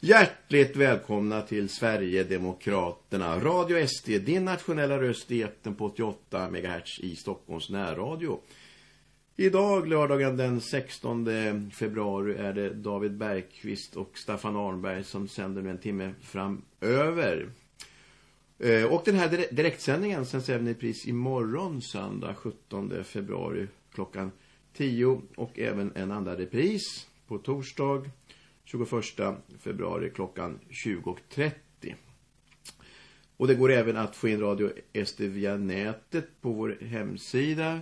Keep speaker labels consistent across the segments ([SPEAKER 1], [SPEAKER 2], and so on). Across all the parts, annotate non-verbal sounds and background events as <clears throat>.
[SPEAKER 1] Hjärtligt välkomna till Sverigedemokraterna. Radio SD, din nationella röst i etten på 88 MHz i Stockholms närradio. Idag, lördagen den 16 februari, är det David Bergqvist och Staffan Arnberg som sänder nu en timme framöver. Eh, och den här direktsändningen sänds även i pris imorgon, söndag 17 februari klockan 10 och även en andra repris på torsdag 21 februari klockan 20.30. Och det går även att få in Radio SD via nätet på vår hemsida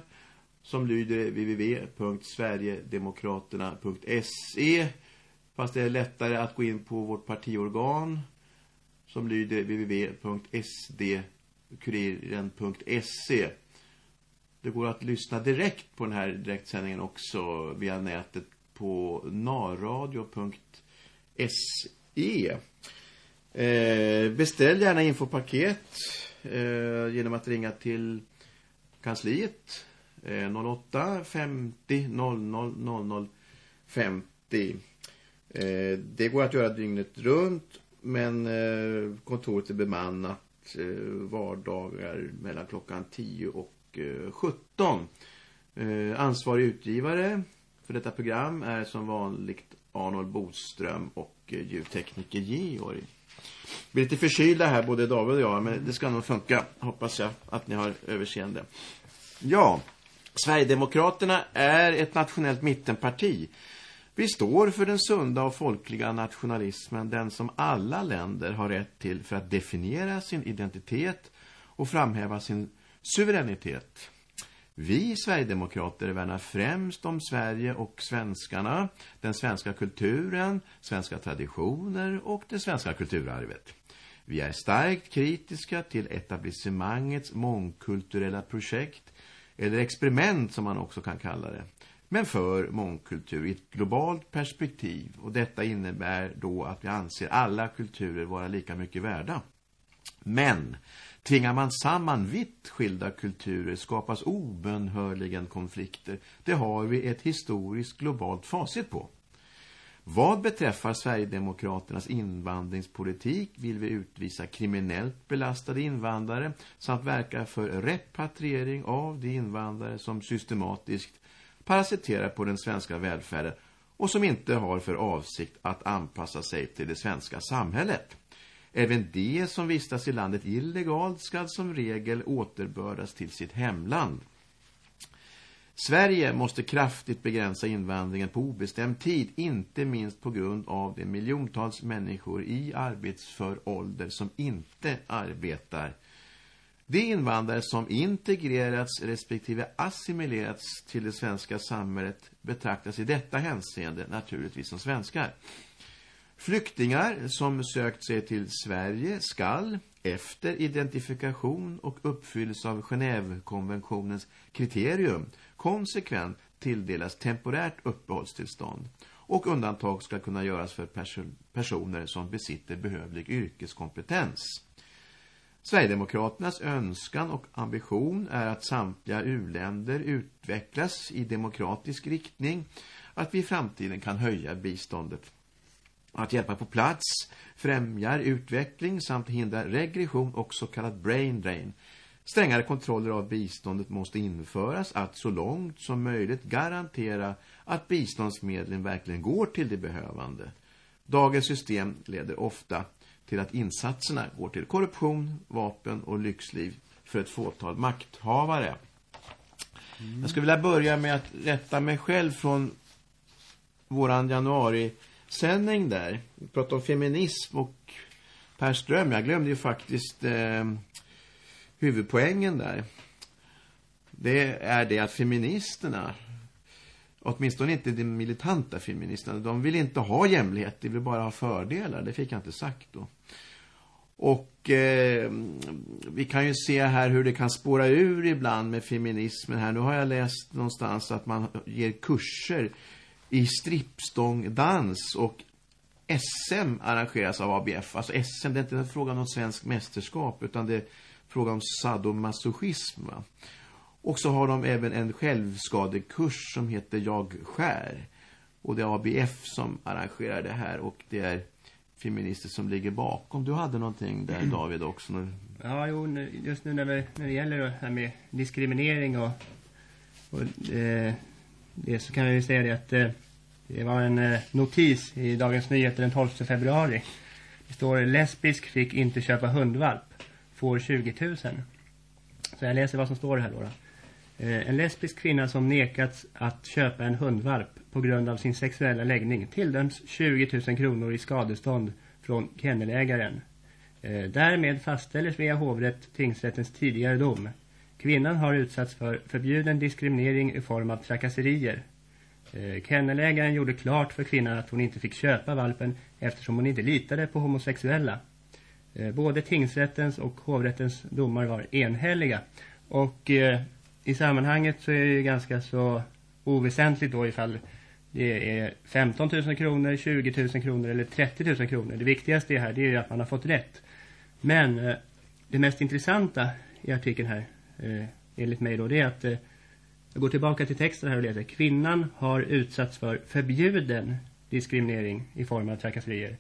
[SPEAKER 1] som lyder www.sverigedemokraterna.se fast det är lättare att gå in på vårt partiorgan som lyder www.sdkuriren.se Det går att lyssna direkt på den här direktsändningen också via nätet på narradio.se. Eh, beställ gärna infopaket eh, genom att ringa till kansliet eh, 08 50 00 00 50. Eh, det går att göra dygnet runt men eh, kontoret är bemannat eh, vardagar mellan klockan 10 och eh, 17. Eh, ansvarig utgivare för detta program är som vanligt Arnold Boström och eh, ljudtekniker Georg. Vi är lite förkylda här, både David och jag, men det ska nog funka. Hoppas jag att ni har överseende. Ja, Sverigedemokraterna är ett nationellt mittenparti. Vi står för den sunda och folkliga nationalismen, den som alla länder har rätt till för att definiera sin identitet och framhäva sin suveränitet. Vi Sverigedemokrater värnar främst om Sverige och svenskarna, den svenska kulturen, svenska traditioner och det svenska kulturarvet. Vi är starkt kritiska till etablissemangets mångkulturella projekt, eller experiment som man också kan kalla det, men för mångkultur i ett globalt perspektiv och detta innebär då att vi anser alla kulturer vara lika mycket värda. Men Tvingar man samman vitt skilda kulturer skapas obönhörligen konflikter. Det har vi ett historiskt globalt facit på. Vad beträffar Sverigedemokraternas invandringspolitik vill vi utvisa kriminellt belastade invandrare samt verka för repatriering av de invandrare som systematiskt parasiterar på den svenska välfärden och som inte har för avsikt att anpassa sig till det svenska samhället. Även de som vistas i landet illegalt ska som regel återbördas till sitt hemland. Sverige måste kraftigt begränsa invandringen på obestämd tid, inte minst på grund av de miljontals människor i arbetsför ålder som inte arbetar. De invandrare som integrerats respektive assimilerats till det svenska samhället betraktas i detta hänseende naturligtvis som svenskar. Flyktingar som sökt sig till Sverige skall efter identifikation och uppfyllelse av Genèvekonventionens kriterium konsekvent tilldelas temporärt uppehållstillstånd och undantag ska kunna göras för perso personer som besitter behövlig yrkeskompetens. Sverigedemokraternas önskan och ambition är att samtliga uländer utvecklas i demokratisk riktning, att vi i framtiden kan höja biståndet att hjälpa på plats främjar utveckling samt hindrar regression och så kallad brain drain. Strängare kontroller av biståndet måste införas att så långt som möjligt garantera att biståndsmedlen verkligen går till de behövande. Dagens system leder ofta till att insatserna går till korruption, vapen och lyxliv för ett fåtal makthavare. Mm. Jag skulle vilja börja med att rätta mig själv från våran januari sändning där. Vi pratade om feminism och Per Ström. Jag glömde ju faktiskt eh, huvudpoängen där. Det är det att feministerna, åtminstone inte de militanta feministerna, de vill inte ha jämlikhet, de vill bara ha fördelar. Det fick jag inte sagt då. Och eh, vi kan ju se här hur det kan spåra ur ibland med feminismen här. Nu har jag läst någonstans att man ger kurser i strippstångdans och SM arrangeras av ABF. Alltså SM, det är inte en fråga om svensk mästerskap utan det är fråga om sadomasochism. Va? Och så har de även en självskadekurs som heter Jag skär. Och det är ABF som arrangerar det här och det är feminister som ligger bakom. Du hade någonting där <clears throat> David också.
[SPEAKER 2] Ja, jo, just nu när, vi, när det gäller det här med diskriminering och, och eh, det så kan jag ju säga det att eh, det var en eh, notis i Dagens Nyheter den 12 februari. Det står lesbisk fick inte köpa hundvalp, får 20 000. Så jag läser vad som står här då. då. Eh, en lesbisk kvinna som nekats att köpa en hundvalp på grund av sin sexuella läggning tilldöms 20 000 kronor i skadestånd från kennelägaren. Eh, därmed fastställer Svea hovrätt tingsrättens tidigare dom. Kvinnan har utsatts för förbjuden diskriminering i form av trakasserier. Eh, kennelägaren gjorde klart för kvinnan att hon inte fick köpa valpen eftersom hon inte litade på homosexuella. Eh, både tingsrättens och hovrättens domar var enhälliga. Och eh, i sammanhanget så är det ganska så oväsentligt då ifall det är 15 000 kronor, 20 000 kronor eller 30 000 kronor. Det viktigaste här det är att man har fått rätt. Men det mest intressanta i artikeln här, eh, enligt mig då, det är att eh, jag går tillbaka till texten här och läser. Kvinnan har utsatts för förbjuden diskriminering i form av trakasserier.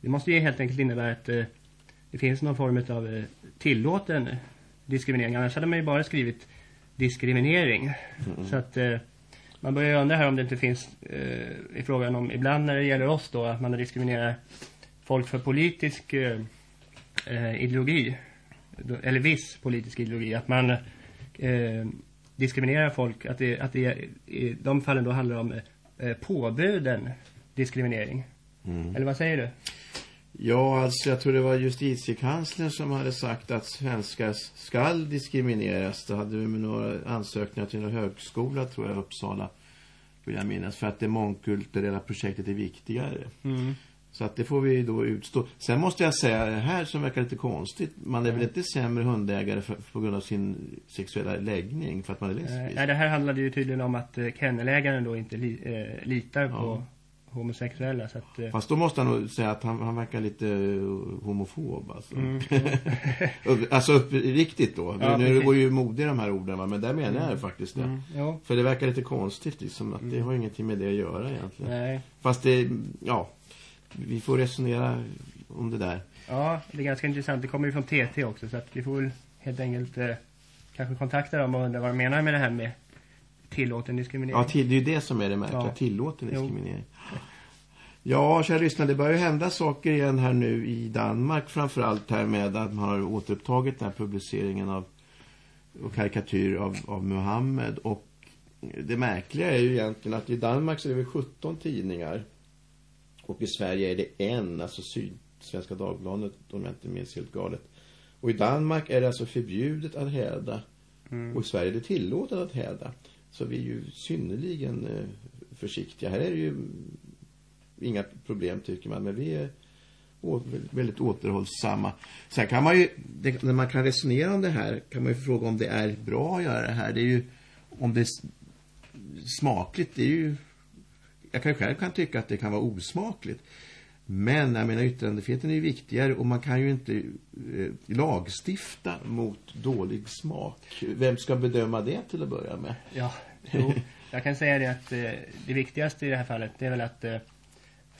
[SPEAKER 2] Det måste ju helt enkelt innebära att eh, det finns någon form av eh, tillåten diskriminering. Annars hade man ju bara skrivit diskriminering. Mm. Så att eh, man börjar undra här om det inte finns eh, i frågan om ibland när det gäller oss då att man diskriminerar folk för politisk eh, eh ideologi eller viss politisk ideologi att man eh, diskriminerar folk att det, att det i de fallen då handlar om eh, påbuden diskriminering. Mm. Eller vad säger du?
[SPEAKER 1] Ja, alltså jag tror det var justitiekanslern som hade sagt att svenskar ska diskrimineras. Då hade vi med några ansökningar till en högskola, tror jag, Uppsala, vill jag minnas. För att det mångkulturella projektet är viktigare. Mm. Så att det får vi då utstå. Sen måste jag säga, det här som verkar lite konstigt. Man är mm. väl inte sämre hundägare för, på grund av sin sexuella läggning för att man är lesbisk?
[SPEAKER 2] Nej, det här handlade ju tydligen om att eh, kennelägaren då inte li, eh, litar ja. på homosexuella. Så att,
[SPEAKER 1] eh, Fast då måste han nog säga att han, han verkar lite eh, homofob. Alltså, mm. <laughs> alltså riktigt då. Ja, nu precis. går ju mode i de här orden va? men där menar mm. jag faktiskt det. Mm. Ja. För det verkar lite konstigt liksom, att det mm. har ingenting med det att göra egentligen. Nej. Fast det, ja, vi får resonera om det där.
[SPEAKER 2] Ja, det är ganska intressant. Det kommer ju från TT också så att vi får väl helt enkelt eh, kanske kontakta dem och undra vad de menar med det här med tillåten diskriminering.
[SPEAKER 1] Ja, till, det är ju det som är det märkliga. Ja. Tillåten diskriminering. Jo. Ja, kära lyssnare, det börjar ju hända saker igen här nu i Danmark. Framförallt här med att man har återupptagit den här publiceringen av och karikatyr av, av Muhammed. Och det märkliga är ju egentligen att i Danmark så är det 17 tidningar. Och i Sverige är det en, alltså Sydsvenska Dagbladet, om jag inte minns helt galet. Och i Danmark är det alltså förbjudet att häda. Mm. Och i Sverige är det tillåtet att häda. Så vi är ju synnerligen eh, försiktiga. Här är det ju inga problem tycker man. Men vi är väldigt återhållsamma. Sen kan man ju, det, när man kan resonera om det här, kan man ju fråga om det är bra att göra det här. Det är ju, om det är smakligt, det är ju, jag kan själv kan tycka att det kan vara osmakligt. Men jag menar yttrandefriheten är viktigare och man kan ju inte eh, lagstifta mot dålig smak. Vem ska bedöma det till att börja med?
[SPEAKER 2] Ja, jo, jag kan säga det att eh, det viktigaste i det här fallet det är väl att, eh,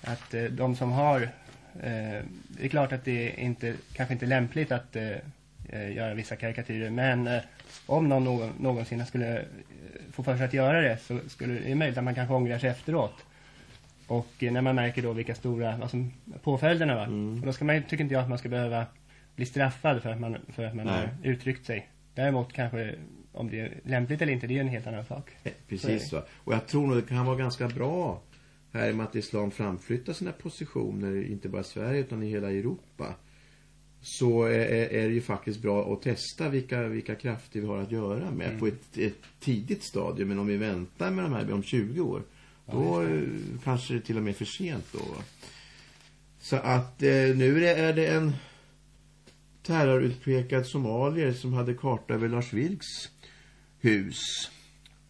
[SPEAKER 2] att eh, de som har eh, det är klart att det är inte, kanske inte är lämpligt att eh, eh, göra vissa karikatyrer men eh, om någon, någon någonsin skulle få för sig att göra det så skulle det är möjligt att man kanske ångrar sig efteråt. Och när man märker då vilka stora som, påföljderna var. Mm. Och då ska man, tycker inte jag att man ska behöva bli straffad för att man, för att man har uttryckt sig. Däremot kanske om det är lämpligt eller inte, det är en helt annan sak.
[SPEAKER 1] Eh, precis va. Och jag tror nog det kan vara ganska bra här med att islam framflyttar sina positioner, inte bara i Sverige utan i hela Europa. Så är, är det ju faktiskt bra att testa vilka, vilka krafter vi har att göra med mm. på ett, ett, tidigt stadium. Men om vi väntar med de här om 20 år, då ja, kanske det till och med är för sent då. Så att eh, nu är det, en terrorutpekad somalier som hade karta över Lars Vilks hus.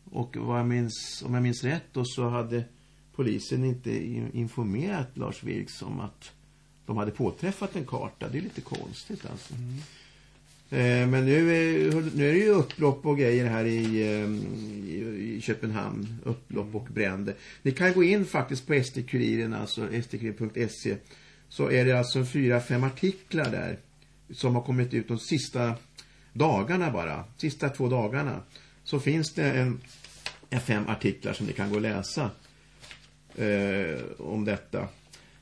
[SPEAKER 1] Och jag minns, om jag minns rätt då så hade polisen inte informerat Lars Vilks om att de hade påträffat en karta. Det är lite konstigt alltså. Mm. Eh, men nu är, nu är det ju upplopp och grejer här i, eh, i, i Köpenhamn. Upplopp och bränder. Ni kan gå in faktiskt på SD-kuriren, alltså sdkuriren.se så är det alltså fyra, fem artiklar där som har kommit ut de sista dagarna bara, sista två dagarna så finns det en, en fem artiklar som ni kan gå och läsa eh, om detta.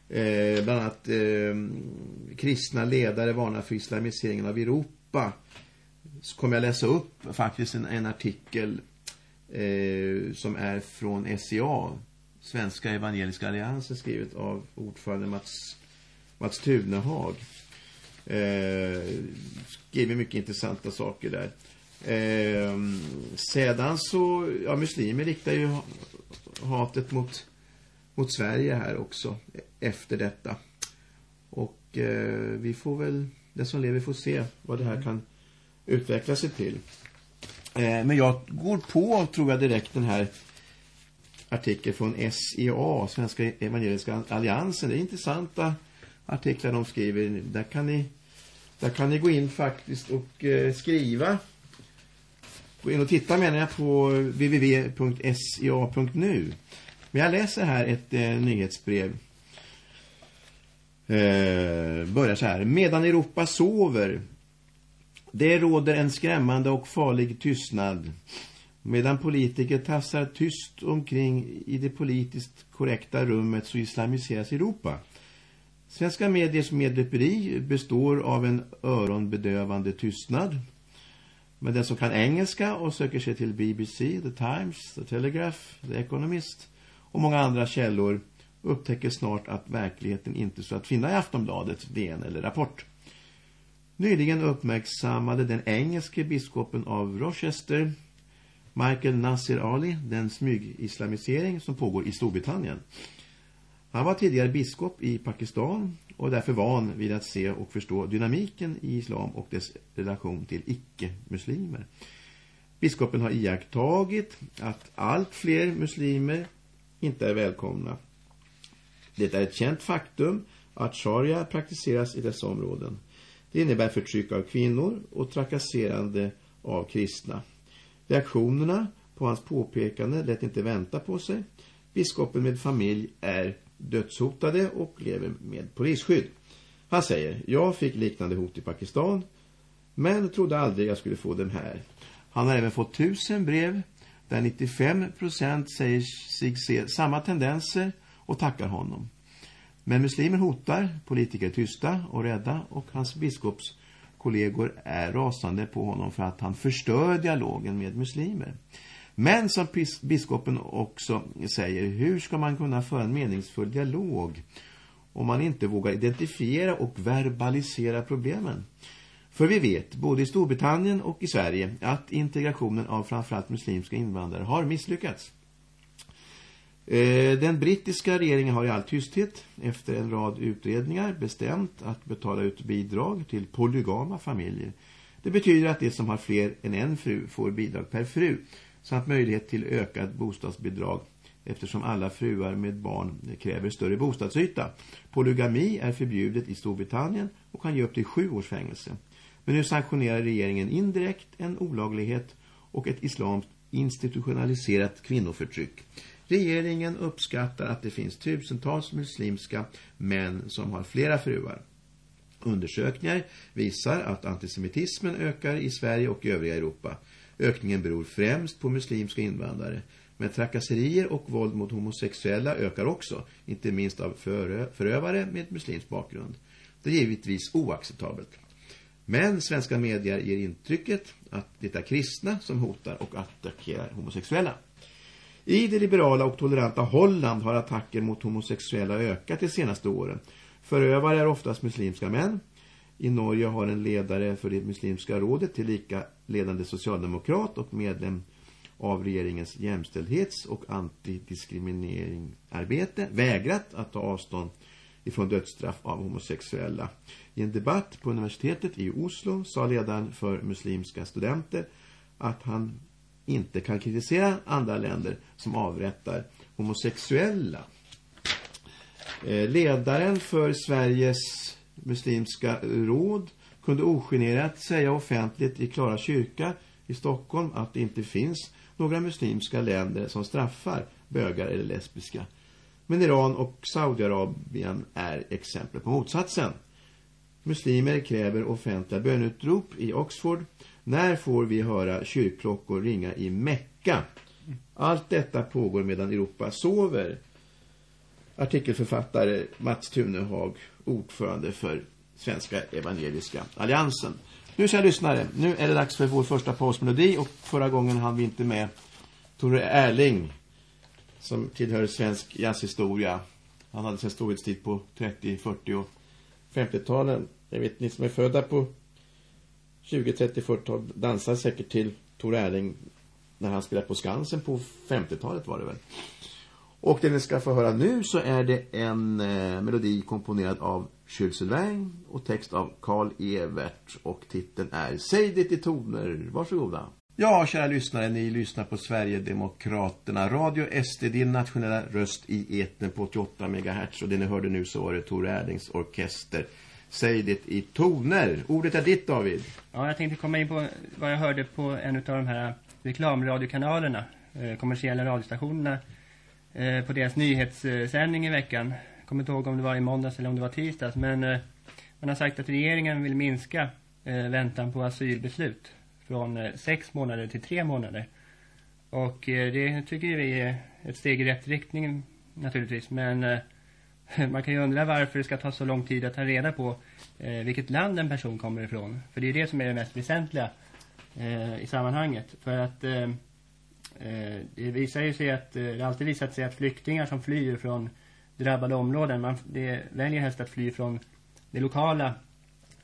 [SPEAKER 1] Eh, bland annat eh, kristna ledare varnar för islamiseringen av Europa. Så kommer jag läsa upp faktiskt en, en artikel eh, som är från SCA, Svenska Evangeliska Alliansen, skrivet av ordförande Mats, Mats Tunehag. Eh, skriver mycket intressanta saker där. Eh, sedan så, ja muslimer riktar ju hatet mot, mot Sverige här också efter detta. Och eh, vi får väl, den som lever får se vad det här kan utveckla sig till. Eh, men jag går på, tror jag direkt, den här artikeln från SEA, Svenska Evangeliska Alliansen. Det är intressanta artiklar de skriver. Där kan ni, där kan ni gå in faktiskt och eh, skriva. Gå in och titta menar jag på www.sea.nu. Men jag läser här ett eh, nyhetsbrev. Eh, börjar så här. Medan Europa sover det råder en skrämmande och farlig tystnad. Medan politiker tassar tyst omkring i det politiskt korrekta rummet så islamiseras Europa. Svenska mediers medlöperi består av en öronbedövande tystnad. Men den som kan engelska och söker sig till BBC, The Times, The Telegraph, The Economist och många andra källor upptäcker snart att verkligheten inte står att finna i Aftonbladet, DN eller Rapport. Nyligen uppmärksammade den engelske biskopen av Rochester, Michael Nasir Ali, den smygislamisering som pågår i Storbritannien. Han var tidigare biskop i Pakistan och därför van vid att se och förstå dynamiken i islam och dess relation till icke-muslimer. Biskopen har iakttagit att allt fler muslimer inte är välkomna. Det är ett känt faktum att sharia praktiseras i dessa områden. Det innebär förtryck av kvinnor och trakasserande av kristna. Reaktionerna på hans påpekande lät inte vänta på sig. Biskopen med familj är dödshotade och lever med polisskydd. Han säger, jag fick liknande hot i Pakistan men trodde aldrig jag skulle få den här. Han har även fått tusen brev där 95% säger sig se samma tendenser och tackar honom. Men muslimer hotar, politiker är tysta och rädda och hans biskopskollegor är rasande på honom för att han förstör dialogen med muslimer. Men som biskopen också säger, hur ska man kunna föra en meningsfull dialog om man inte vågar identifiera och verbalisera problemen? För vi vet, både i Storbritannien och i Sverige, att integrationen av framförallt muslimska invandrare har misslyckats. Eh, den brittiska regeringen har i all tysthet efter en rad utredningar bestämt att betala ut bidrag till polygama familjer. Det betyder att de som har fler än en fru får bidrag per fru samt möjlighet till ökat bostadsbidrag eftersom alla fruar med barn kräver större bostadsyta. Polygami är förbjudet i Storbritannien och kan ge upp till sju års fängelse. Men nu sanktionerar regeringen indirekt en olaglighet och ett islamskt institutionaliserat kvinnoförtryck. Regeringen uppskattar att det finns tusentals muslimska män som har flera fruar. Undersökningar visar att antisemitismen ökar i Sverige och övriga Europa. Ökningen beror främst på muslimska invandrare. Men trakasserier och våld mot homosexuella ökar också, inte minst av förövare med muslimsk bakgrund. Det är givetvis oacceptabelt. Men svenska medier ger intrycket att det är kristna som hotar och attackerar homosexuella. I det liberala och toleranta Holland har attacker mot homosexuella ökat de senaste åren. Förövare är oftast muslimska män. I Norge har en ledare för det muslimska rådet tillika ledande socialdemokrat och medlem av regeringens jämställdhets- och antidiskrimineringsarbete vägrat att ta avstånd ifrån dödsstraff av homosexuella. I en debatt på universitetet i Oslo sa ledaren för muslimska studenter att han inte kan kritisera andra länder som avrättar homosexuella. Eh, ledaren för Sveriges muslimska råd kunde ogenerat säga offentligt i Klara kyrka i Stockholm att det inte finns några muslimska länder som straffar bögar eller lesbiska. Men Iran och Saudiarabien är exempel på motsatsen. Muslimer kräver offentliga bönutrop i Oxford. När får vi höra kyrkklockor ringa i Mecka? Allt detta pågår medan Europa sover. Artikelförfattare Mats Tunehag, ordförande för Svenska Evangeliska Alliansen. Nu ska jag lyssnare, nu är det dags för vår första pausmelodi och förra gången hann vi inte med Tore Erling som tillhör svensk jazzhistoria. Han hade sin storhetstid på 30, 40 och 50-talen. Jag vet ni som är födda på 20, 30, 40-tal dansar säkert till Thor Erling när han spelade på Skansen på 50-talet var det väl. Och det ni ska få höra nu så är det en eh, melodi komponerad av Jules Sylvain och text av Carl Evert och titeln är Säg det i toner. Varsågoda. Ja, kära lyssnare, ni lyssnar på Sverigedemokraterna. Radio SD, din nationella röst i eten på 88 MHz. Och det ni hörde nu så var det Tor Erlings orkester. Säg det i toner. Ordet är ditt, David.
[SPEAKER 2] Ja, jag tänkte komma in på vad jag hörde på en av de här reklamradiokanalerna, eh, kommersiella radiostationerna, eh, på deras nyhetssändning i veckan. Jag kommer inte ihåg om det var i måndags eller om det var tisdags, men eh, man har sagt att regeringen vill minska eh, väntan på asylbeslut från eh, sex månader till tre månader. Och eh, det tycker vi är ett steg i rätt riktning naturligtvis, men eh, <laughs> man kan ju undra varför det ska ta så lång tid att ta reda på vilket land en person kommer ifrån. För det är det som är det mest väsentliga i sammanhanget. För att det visar ju sig att det alltid visat sig att flyktingar som flyr från drabbade områden, man det väljer helst att fly från det lokala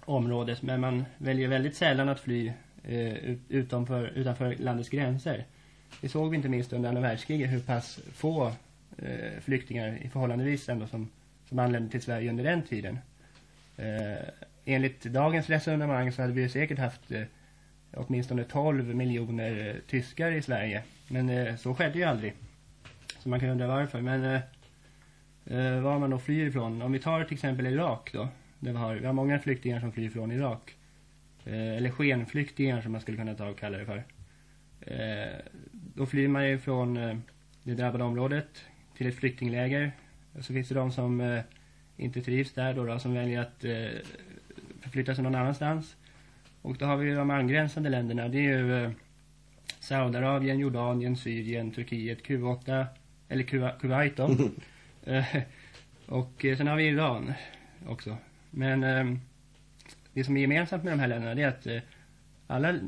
[SPEAKER 2] området, men man väljer väldigt sällan att fly eh, utanför, utanför landets gränser. Det såg vi inte minst under andra världskriget hur pass få eh, flyktingar i förhållandevis ändå som, som anlände till Sverige under den tiden. Eh, enligt dagens resonemang så hade vi säkert haft eh, åtminstone 12 miljoner eh, tyskar i Sverige. Men eh, så skedde ju aldrig. Så man kan undra varför. Men eh, eh var man då flyr ifrån. Om vi tar till exempel Irak då. Där vi, har, vi har många flyktingar som flyr från Irak. Eh, eller skenflyktingar som man skulle kunna ta och kalla det för. Eh, då flyr man ju från eh, det drabbade området till ett flyktingläger. Och så finns det de som inte trivs där då, då som väljer att förflytta sig någon annanstans. Och då har vi de angränsande länderna. Det är ju Saudiarabien, Jordanien, Syrien, Turkiet, Q8 eller Kuwait då. <laughs> Och sen har vi Iran också. Men det som är gemensamt med de här länderna det är att eh, alla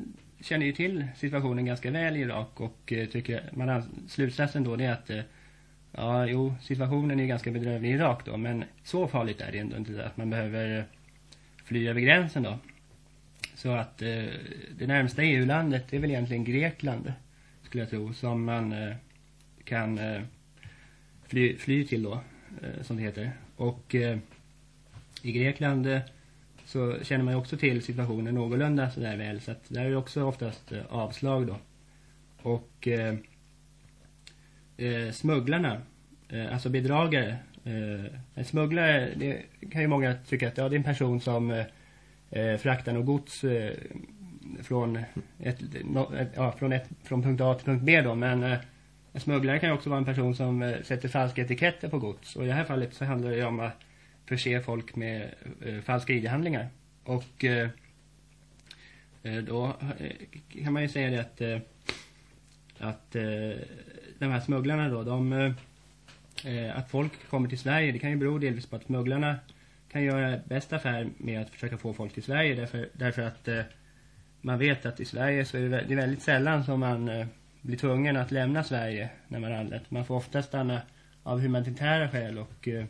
[SPEAKER 2] känner ju till situationen ganska väl i Irak och eh, tycker man har slutsatsen då det är att eh, ja, jo, situationen är ganska bedrövlig i Irak då, men så farligt är det ändå inte att man behöver fly över gränsen då. Så att eh, det närmsta EU-landet är väl egentligen Grekland, skulle jag tro, som man eh, kan eh, fly, fly till då, som det heter. Och i Grekland så känner man ju också till situationen någorlunda sådär väl, så att där är det också oftast eh, avslag då. Och eh, eh, smugglarna, alltså bedragare, en smugglare, det kan ju många tycka att ja, det är en person som eh, något gods eh, från, ett, no, ett, ja, från, ett, från punkt A till punkt B då. Men eh, en smugglare kan ju också vara en person som eh, sätter falska etiketter på gods. Och i det här fallet så handlar det ju om att förse folk med eh, falska ID-handlingar. Och eh, eh då eh, kan man ju säga det att, eh, att eh, de här smugglarna då, de, att folk kommer till Sverige, det kan ju bero delvis på att smugglarna kan göra bäst affär med att försöka få folk till Sverige därför, därför att eh, man vet att i Sverige så är det, det är väldigt sällan som man eh, blir tvungen att lämna Sverige när man anlänt. Man får ofta stanna av humanitära skäl och eh,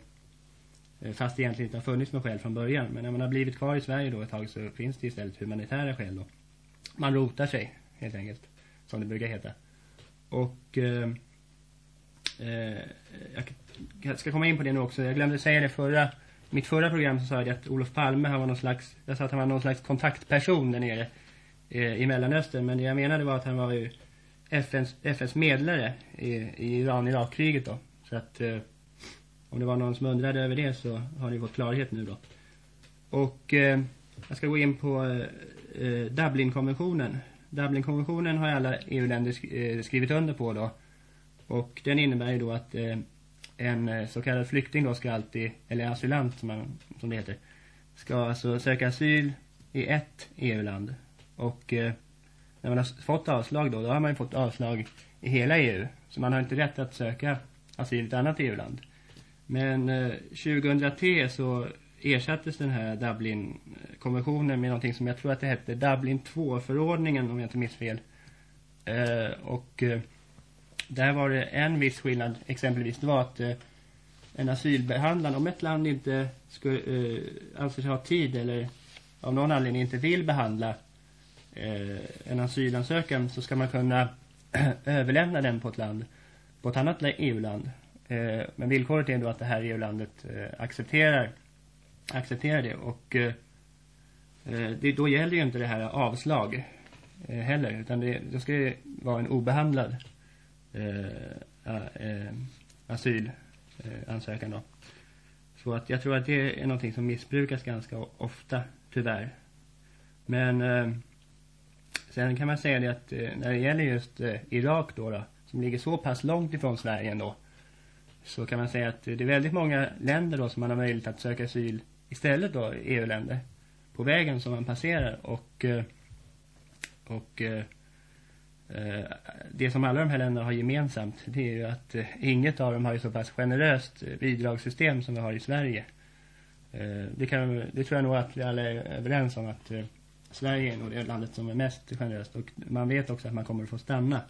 [SPEAKER 2] Eh, fast det egentligen inte har funnits några skäl från början. Men när man har blivit kvar i Sverige då ett tag så finns det istället humanitära skäl då. Man rotar sig helt enkelt, som det brukar heta. Och eh, eh, jag ska komma in på det nu också. Jag glömde säga det förra mitt förra program så sa jag att Olof Palme han var någon slags, jag sa att han var någon slags kontaktperson där nere eh, i Mellanöstern. Men det jag menade var att han var ju FNs, FNs medlare i, i Iran-Irak-kriget då. Så att eh, om det var någon som undrade över det så har ni fått klarhet nu då. Och eh, jag ska gå in på eh, eh Dublinkonventionen. Dublinkonventionen har alla EU-länder sk eh, skrivit under på då. Och den innebär ju då att eh, en eh, så kallad flykting då ska alltid, eller asylant som, man, som det heter, ska alltså söka asyl i ett EU-land. Och eh, när man har fått avslag då, då har man ju fått avslag i hela EU. Så man har inte rätt att söka asyl i ett annat EU-land. Men eh, 2003 så ersattes den här Dublin-konventionen med någonting som jag tror att det hette Dublin 2-förordningen om jag inte minns fel. Eh, och eh, där var det en viss skillnad exempelvis. Det var att eh, en asylbehandlare, om ett land inte skulle, eh, anser sig ha tid eller av någon anledning inte vill behandla eh, en asylansökan så ska man kunna <clears throat> överlämna den på ett land, på ett annat EU-land. Eh, men villkoret är då att det här EU-landet eh, accepterar, accepterar det och eh, eh, det, då gäller ju inte det här avslag eh, heller utan det, då ska det vara en obehandlad eh, eh, asylansökan då. Så att jag tror att det är någonting som missbrukas ganska ofta, tyvärr. Men eh, sen kan man säga det att när det gäller just Irak då, då, som ligger så pass långt ifrån Sverige ändå, så kan man säga att det är väldigt många länder då som man har möjlighet att söka asyl istället då, EU-länder, på vägen som man passerar och, eh, och eh, eh, det som alla de här länderna har gemensamt det är ju att inget av dem har ju så pass generöst bidragssystem som vi har i Sverige. Det, kan, det tror jag nog att vi alla är överens om att Sverige är nog det landet som är mest generöst och man vet också att man kommer att få stanna.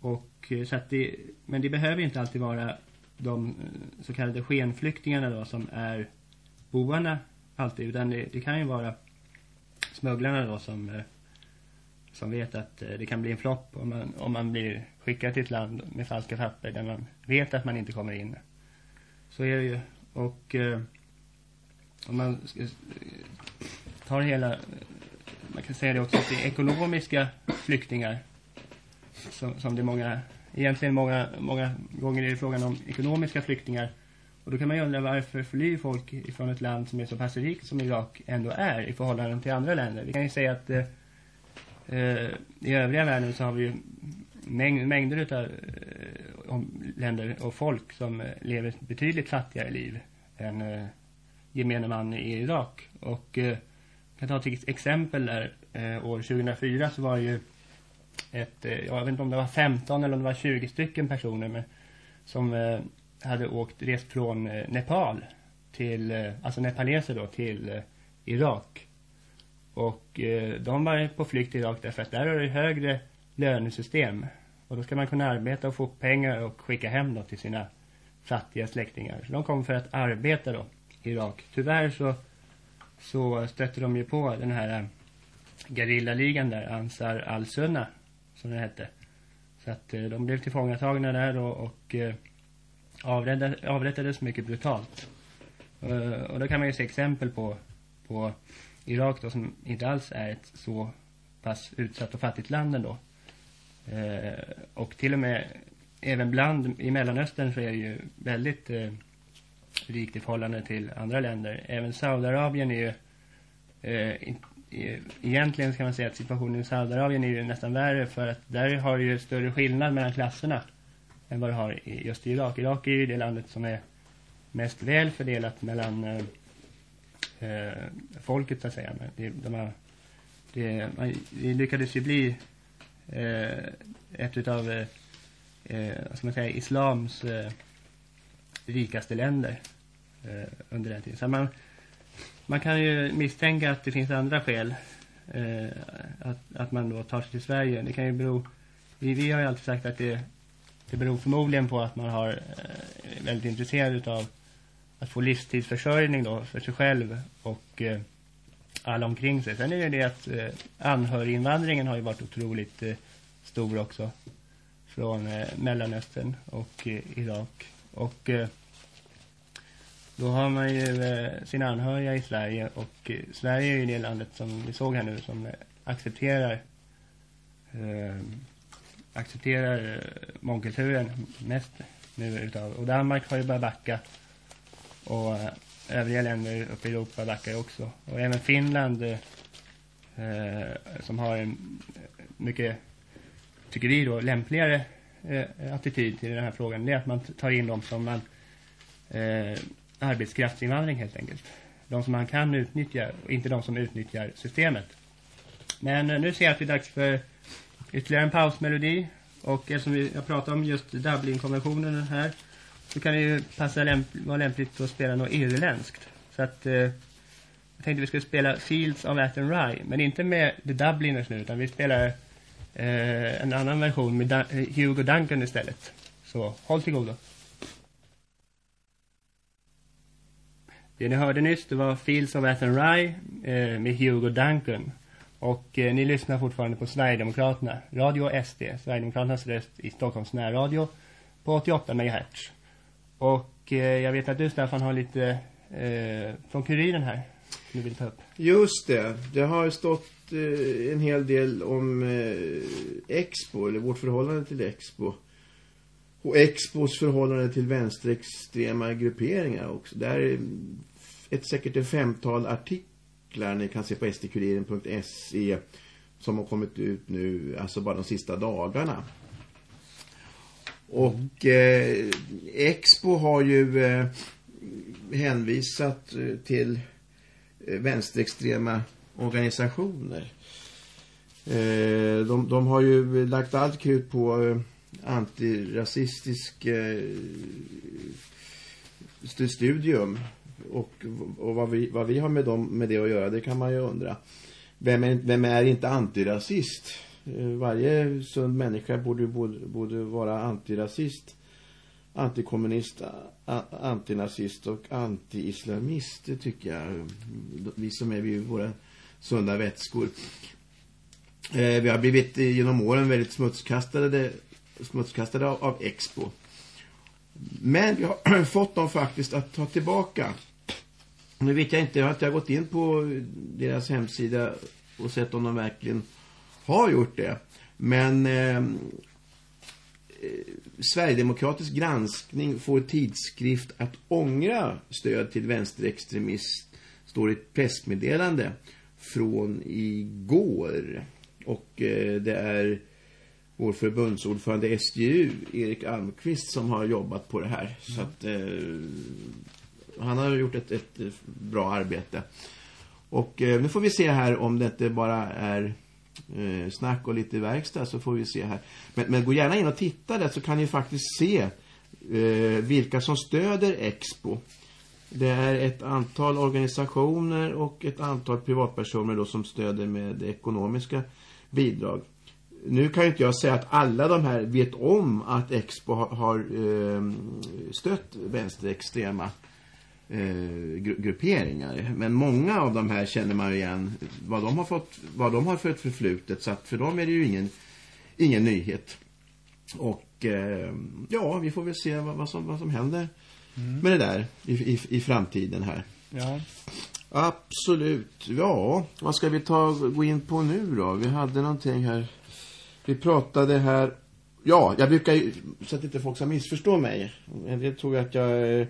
[SPEAKER 2] Och så att det, men det behöver inte alltid vara de eh, så kallade skenflyktingarna då som är boarna alltid utan det, det kan ju vara smugglarna då som eh, som vet att eh, det kan bli en flopp om man, om man blir skickad till ett land med falska papper där man vet att man inte kommer in. Så är det ju. Och om man tar hela, man kan säga det också att det är ekonomiska flyktingar som, som det är många egentligen många, många gånger är det frågan om ekonomiska flyktingar. Och då kan man ju undra varför flyr folk ifrån ett land som är så pass rikt som Irak ändå är i förhållande till andra länder. Vi kan ju säga att eh, eh i övriga världen så har vi ju mäng mängder av eh, länder och folk som eh, lever betydligt fattigare liv än eh, gemene man i Irak. Och eh, jag kan ta ett exempel där. Eh, år 2004 så var det ju ett, eh, jag vet inte om det var 15 eller om det var 20 stycken personer med, som eh, hade åkt, rest från eh, Nepal till, alltså nepaleser då, till Irak. Och de var på flykt i Irak därför att där har det högre lönesystem. Och då ska man kunna arbeta och få pengar och skicka hem då till sina fattiga släktingar. Så de kom för att arbeta då i Irak. Tyvärr så, så stötte de ju på den här gerillaligan där, Ansar al-Sunna som det hette. Så att eh, de blev tillfångatagna där och, och eh, avrättades, avrättades mycket brutalt. Eh, och då kan man ju se exempel på, på Irak då som inte alls är ett så pass utsatt och fattigt land ändå. Och till och med även bland i Mellanöstern så är det ju väldigt rikt i förhållande till andra länder. Även Saudiarabien är ju egentligen ska man säga att situationen i Saudiarabien är ju nästan värre för att där har ju större skillnad mellan klasserna än vad det har i just i Irak. Irak är ju det landet som är mest väl fördelat mellan eh, eh folket så att säga. Det, de har, det, man, det lyckades ju bli eh, ett utav eh, eh, vad ska man säga, islams eh, rikaste länder eh, under den tiden. Så man, man kan ju misstänka att det finns andra skäl eh, att, att man då tar sig till Sverige. Det kan ju bero, vi, vi har ju alltid sagt att det, det beror förmodligen på att man har eh, väldigt intresserad av att få livstidsförsörjning då för sig själv och eh, alla omkring sig. Sen är det det att eh, anhöriginvandringen har ju varit otroligt eh, stor också från eh, Mellanöstern och eh, Irak. Och eh, då har man ju eh, sina anhöriga i Sverige och eh, Sverige är ju det landet som vi såg här nu som eh, accepterar eh, accepterar eh, mångkulturen mest nu utav. Och Danmark har ju börjat backa och eh, övriga länder uppe i Europa backar också. Och även Finland eh, som har en eh, mycket, tycker vi då, lämpligare eh, attityd till den här frågan. Det är att man tar in dem som man eh, arbetskraftsinvandring helt enkelt. De som man kan utnyttja och inte de som utnyttjar systemet. Men eh, nu ser jag att det är dags för ytterligare en pausmelodi. Och eftersom jag pratar om just Dublin-konventionen här så kan det ju passa lämp vara lämpligt att spela något irländskt. Så att eh, jag tänkte vi skulle spela Fields of Athenry. Men inte med The Dubliners nu utan vi spelar eh, en annan version med da eh, Hugo Duncan istället. Så håll till godo. Det ni hörde nyss det var Fields of Athenry eh, med Hugo Duncan. Och eh, ni lyssnar fortfarande på Sverigedemokraterna, Radio SD, Sverigedemokraternas röst i Stockholms närradio på 88 MHz. Och eh, jag vet att du Staffan har lite eh, från kuriren här du vill ta upp.
[SPEAKER 1] Just det, det har stått eh, en hel del om eh, Expo, eller vårt förhållande till Expo. Och Expos förhållande till vänsterextrema grupperingar också. Där är ett, säkert ett femtal artiklar ni kan se på stkuriren.se e som har kommit ut nu, alltså bara de sista dagarna. Och eh, Expo har ju eh, hänvisat eh, till eh, vänsterextrema organisationer. Eh, de, de, har ju lagt allt krut på eh, antirasistisk eh, studium och, och vad, vi, vad vi har med, dem, med det att göra, det kan man ju undra. Vem är, vem är inte antirasist? Eh, varje sund människa borde, borde, borde vara antirasist, antikommunist, antinazist och antiislamist, det tycker jag. Vi som är vid våra sunda vätskor. Eh, vi har blivit genom åren väldigt smutskastade, smutskastade av, av Expo. Men vi har <clears throat> fått dem faktiskt att ta tillbaka nu vet jag inte, jag har inte gått in på deras hemsida och sett om de verkligen har gjort det. Men ehm, eh, Sverigedemokratisk granskning får tidskrift att ångra stöd till vänsterextremist står i ett pressmeddelande från igår. Och eh, det är vår förbundsordförande SGU, Erik Almqvist, som har jobbat på det här. Mm. Så att eh, han har gjort ett, ett bra arbete. Och eh, nu får vi se här om det inte bara är eh, snack och lite verkstad så får vi se här. Men, men gå gärna in och titta där så kan ni faktiskt se eh, vilka som stöder Expo. Det är ett antal organisationer och ett antal privatpersoner då som stöder med ekonomiska bidrag. Nu kan ju inte jag säga att alla de här vet om att Expo har, har eh, stött vänsterextrema eh, grupperingar. Men många av de här känner man igen vad de har fått vad de har för ett förflutet så att för dem är det ju ingen ingen nyhet. Och eh, ja, vi får väl se vad, vad, som, vad som händer mm. med det där i, i, i framtiden här.
[SPEAKER 2] Ja.
[SPEAKER 1] Absolut. Ja, vad ska vi ta gå in på nu då? Vi hade någonting här. Vi pratade här Ja, jag brukar ju, så att inte folk ska missförstå mig. Det tror jag att jag eh,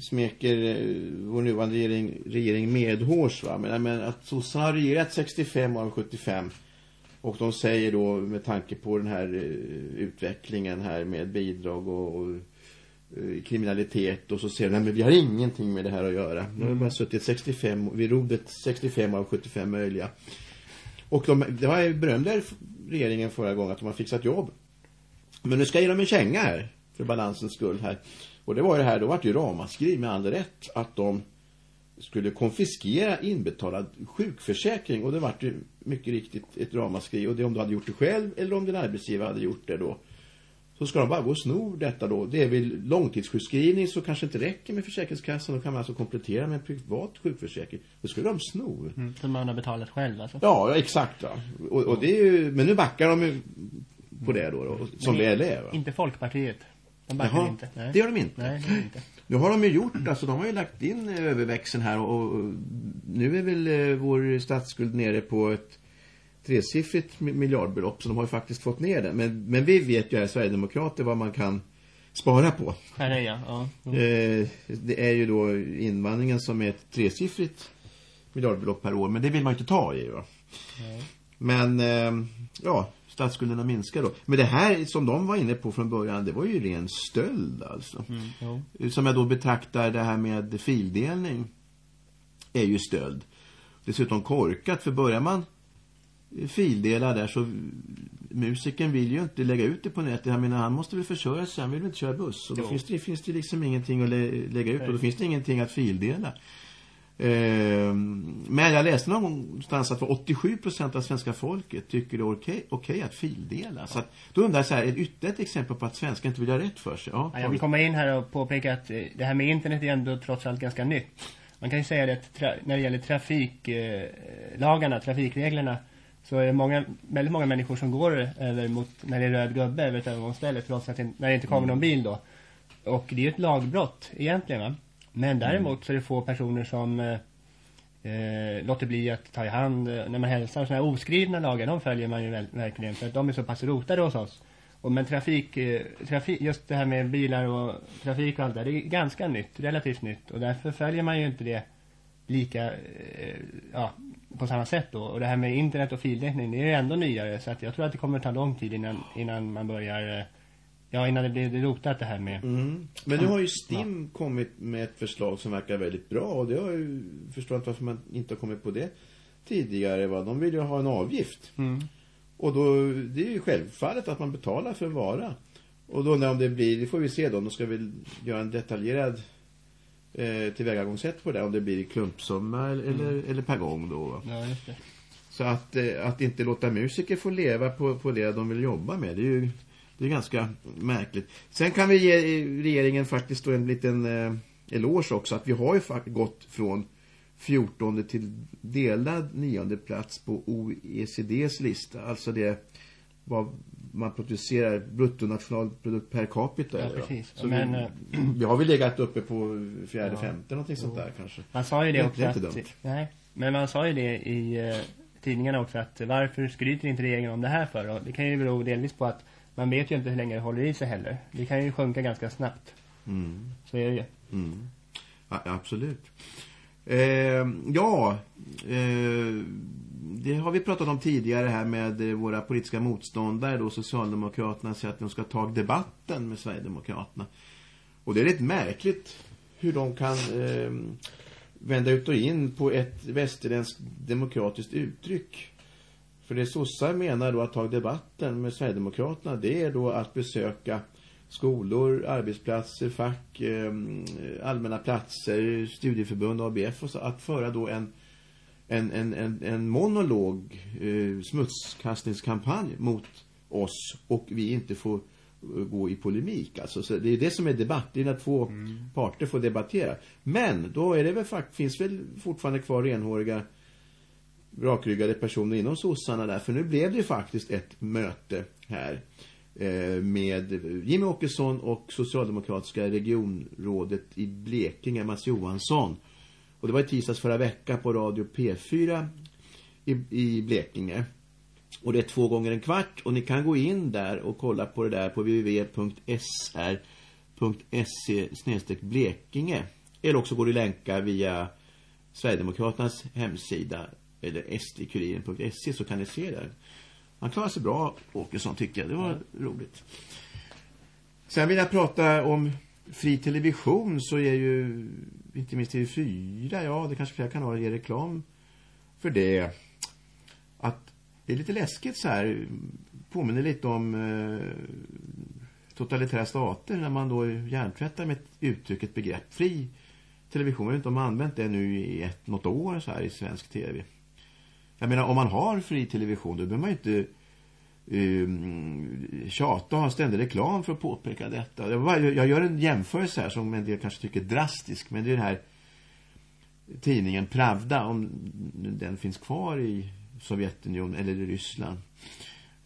[SPEAKER 1] smeker eh, vår nuvarande regering, regering medhårs va. Men, men att sossarna har regerat 65 av 75 och de säger då med tanke på den här uh, utvecklingen här med bidrag och, och kriminalitet och så säger de, men vi har ingenting med det här att göra. Mm. Nu har bara suttit 65, vid rodet 65 av 75 möjliga. Och de, det var ju berömda regeringen förra gången att de har fixat jobb. Men nu ska jag ge dem en känga här, för balansens skull här. Och det var det här, då var det ju ramaskri med all rätt att de skulle konfiskera inbetalad sjukförsäkring och det var ju mycket riktigt ett ramaskri och det om du hade gjort det själv eller om din arbetsgivare hade gjort det då så ska de bara gå och sno detta då. Det är väl långtidssjukskrivning så kanske inte räcker med Försäkringskassan. Då kan man alltså komplettera med en privat sjukförsäkring. Då skulle de sno.
[SPEAKER 2] Mm, som man har betalat själv alltså?
[SPEAKER 1] Ja, exakt. Ja. Och, och det är ju, men nu backar de ju på det då, då som väl är. Va?
[SPEAKER 2] Inte Folkpartiet. De backar Jaha, inte.
[SPEAKER 1] Nej. Det gör de inte.
[SPEAKER 2] Nej, det inte.
[SPEAKER 1] Nu har de ju gjort, alltså de har ju lagt in överväxeln här och, och nu är väl eh, vår statsskuld nere på ett tresiffrigt miljardbelopp så de har ju faktiskt fått ner det. Men, men vi vet ju här Sverigedemokrater vad man kan spara på.
[SPEAKER 2] Här är jag, ja.
[SPEAKER 1] Mm. Eh, det är ju då invandringen som är ett tresiffrigt miljardbelopp per år. Men det vill man inte ta i va? Nej. Men eh, ja, statsskulderna minskar då. Men det här som de var inne på från början, det var ju ren stöld alltså. Mm, som jag då betraktar det här med fildelning är ju stöld. Dessutom korkat, för börjar man fildela där så musiken vill ju inte lägga ut det på nätet. Jag menar, han måste väl försörja sig, han vill väl inte köra buss. Och då finns det, finns det liksom ingenting att lä lägga ut och då finns det ingenting att fildela. Eh, men jag läste någonstans att 87 procent av svenska folket tycker det är okej, okej att fildela. Så att, då undrar jag så här, är ytterligare ett exempel på att svenskar inte vill ha rätt för sig?
[SPEAKER 2] Ja, ja jag vill komma in här och påpeka att eh, det här med internet är ändå trots allt ganska nytt. Man kan ju säga det att när det gäller trafiklagarna, eh, trafikreglerna så är det många, väldigt många människor som går över mot, när det är röd gubbe över ett övergångsställe trots att det, när det inte kommer mm. någon bil då. Och det är ju ett lagbrott egentligen va? Men däremot mm. så är det få personer som eh, eh, låter bli att ta i hand eh, när man hälsar. Sådana här oskrivna lagar, de följer man ju väl, verkligen för att de är så pass rotade hos oss. Och men trafik, eh, trafik, just det här med bilar och trafik och allt det, det är ganska nytt, relativt nytt. Och därför följer man ju inte det lika, eh, ja, på samma sätt då. Och det här med internet och fildelning, det är ju ändå nyare. Så att jag tror att det kommer ta lång tid innan, innan man börjar eh, Ja, innan det blev rotat det här med...
[SPEAKER 1] Mm. Men nu har ju STIM ja. kommit med ett förslag som verkar väldigt bra. Och det har ju förstått varför man inte har kommit på det tidigare. Va? De vill ju ha en avgift. Mm. Och då, det är ju självfallet att man betalar för en vara. Och då om det blir, det får vi se då. De ska väl göra en detaljerad eh, tillvägagångssätt på det. Om det blir klumpsumma eller, mm. eller per gång då.
[SPEAKER 2] Ja.
[SPEAKER 1] Så att, eh, att inte låta musiker få leva på, på det de vill jobba med. Det är ju det är ganska märkligt. Sen kan vi ge regeringen faktiskt en liten eh, eloge också. Att vi har ju faktiskt gått från 14 till delad nionde plats på OECDs lista. Alltså det vad man producerar bruttonationalprodukt per capita.
[SPEAKER 2] Ja, precis.
[SPEAKER 1] Så Men, vi, eh, <clears throat> vi har väl legat uppe på fjärde, ja. femte, någonting sånt där kanske.
[SPEAKER 2] Man sa ju det, det också. Att, dumt. nej, men man sa ju det i eh, tidningarna också att varför skryter inte regeringen om det här för? Och det kan ju bero delvis på att man vet ju inte hur länge det håller i sig heller. Det kan ju sjunka ganska snabbt. Mm. Så är det ju.
[SPEAKER 1] Mm. Ja, absolut. Eh, ja, eh, det har vi pratat om tidigare här med eh, våra politiska motståndare då Socialdemokraterna säger att de ska ta debatten med Sverigedemokraterna. Och det är lite märkligt hur de kan eh, vända ut och in på ett västerländskt demokratiskt uttryck. För det sossar menar då att ta debatten med Sverigedemokraterna det är då att besöka skolor, arbetsplatser, fack, eh, allmänna platser, studieförbund, ABF och så att föra då en en, en, en, en monolog eh, smutskastningskampanj mot oss och vi inte får eh, gå i polemik. Alltså, så det är det som är debatt. Det är när två mm. parter får debattera. Men då är det väl fakt finns väl fortfarande kvar renhåriga rakryggade personer inom sossarna där. För nu blev det ju faktiskt ett möte här Eh, med Jimmy Åkesson och Socialdemokratiska regionrådet i Blekinge, Mats Johansson. Och det var i tisdags förra veckan på Radio P4 i, i Blekinge. Och det är två gånger en kvart och ni kan gå in där och kolla på det där på www.sr.se Blekinge. Eller också går det länka via Sverigedemokraternas hemsida eller sdkuriren.se så kan ni se det. Han klarar sig bra, Åkesson tycker jag. Det var ja. roligt. Sen vill jag prata om fri television så är ju inte minst TV4, ja det kanske flera kanaler ger reklam för det. Att det är lite läskigt så här, påminner lite om eh, totalitära stater när man då hjärntvättar med ett uttryck, ett begrepp. Fri television, jag vet inte om man använt det nu i ett, något år så här i svensk tv. Jag menar, om man har fri television då behöver man ju inte um, tjata och ha ständig reklam för att påpeka detta. Jag, jag gör en jämförelse här som en del kanske tycker är drastisk. Men det är den här tidningen Pravda, om den finns kvar i Sovjetunionen eller i Ryssland.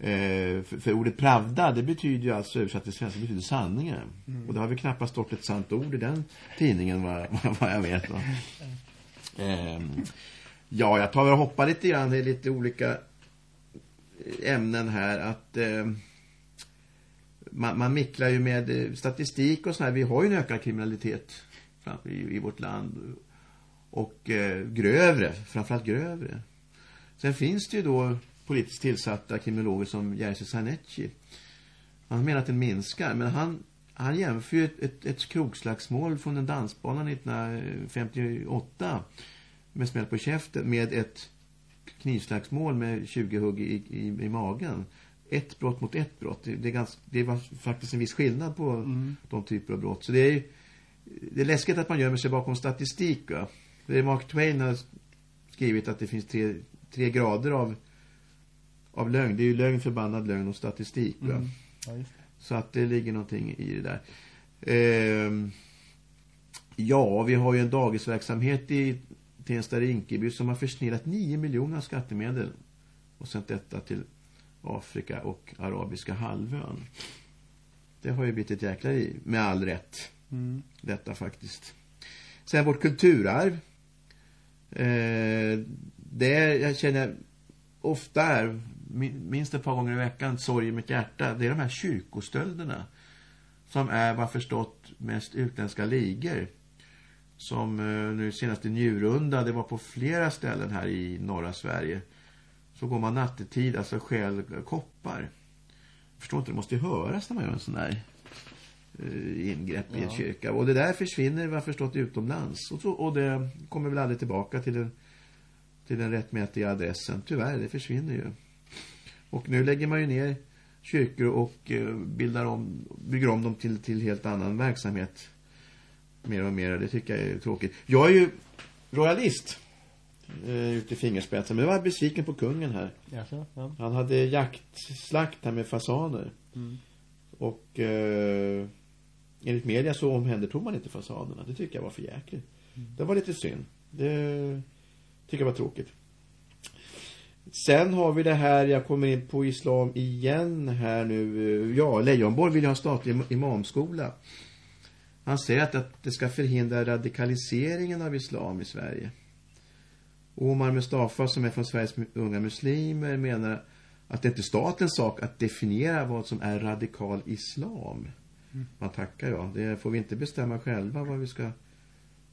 [SPEAKER 1] Eh, för, för, ordet Pravda, det betyder ju alltså översatt till svenska betyder sanningen. Mm. Och det har väl knappast stått ett sant ord i den tidningen vad, <laughs> vad jag vet. Va? Eh, ja, jag tar väl och hoppar lite grann i lite olika eh, ämnen här att eh, man, man micklar ju med eh, statistik och så här. Vi har ju en ökad kriminalitet i, i vårt land. Och eh, grövre, framförallt grövre. Sen finns det ju då politiskt tillsatta kriminologer som Jerzy Sarnecki. Han menar att den minskar, men han, han jämför ju ett, ett, ett krogslagsmål från en dansbana 1958 med smäll på käften med ett knivslagsmål med 20 hugg i, i, i magen. Ett brott mot ett brott. Det, det, är ganska, det var faktiskt en viss skillnad på mm. de typer av brott. Så det är, det är läskigt att man gömmer sig bakom statistik. Va? Det är Mark Twain har skrivit att det finns tre, tre grader av, av lögn. Det är ju lögn, förbannad lögn och statistik. Mm. Ja, Så att det ligger någonting i det där. Eh, ja, vi har ju en dagisverksamhet i Tensta Rinkeby som har försnillat 9 miljoner skattemedel och sänt detta till Afrika och Arabiska halvön. Det har ju blivit ett jäkla i, med all rätt. Mm. Detta faktiskt. Sen vårt kulturarv. Eh, det jag känner ofta är, minst ett par gånger i veckan, sorg i mitt hjärta. Det är de här kyrkostölderna. Som är, vad förstått, mest utländska ligor som eh, nu senast i Njurunda, det var på flera ställen här i norra Sverige. Så går man nattetid, alltså skäl koppar. Jag förstår inte, det måste ju höras när man gör en sån där uh, ingrepp ja. i en kyrka. Och det där försvinner, vad jag förstått, utomlands. Och, så, och det kommer väl aldrig tillbaka till den, till den rättmätiga adressen. Tyvärr, det försvinner ju. Och nu lägger man ju ner kyrkor och uh, bildar om, bygger om dem till, till helt annan verksamhet mer och mer. Det tycker jag är tråkigt. Jag är ju royalist eh, ute i fingerspetsen. Men jag var besviken på kungen här.
[SPEAKER 2] Jaså, ja.
[SPEAKER 1] Han hade jaktslakt här med fasaner. Mm. Och eh, enligt media så omhändertog man inte fasanerna. Det tycker jag var för jäkligt. Mm. Det var lite synd. Det tycker jag var tråkigt. Sen har vi det här, jag kommer in på islam igen här nu. Ja, Lejonborg vill ha statlig imamskola. Han säger att, att det ska förhindra radikaliseringen av islam i Sverige. Omar Mustafa som är från Sveriges unga muslimer menar att det inte är statens sak att definiera vad som är radikal islam. Mm. Man tackar ja. Det får vi inte bestämma själva vad vi ska,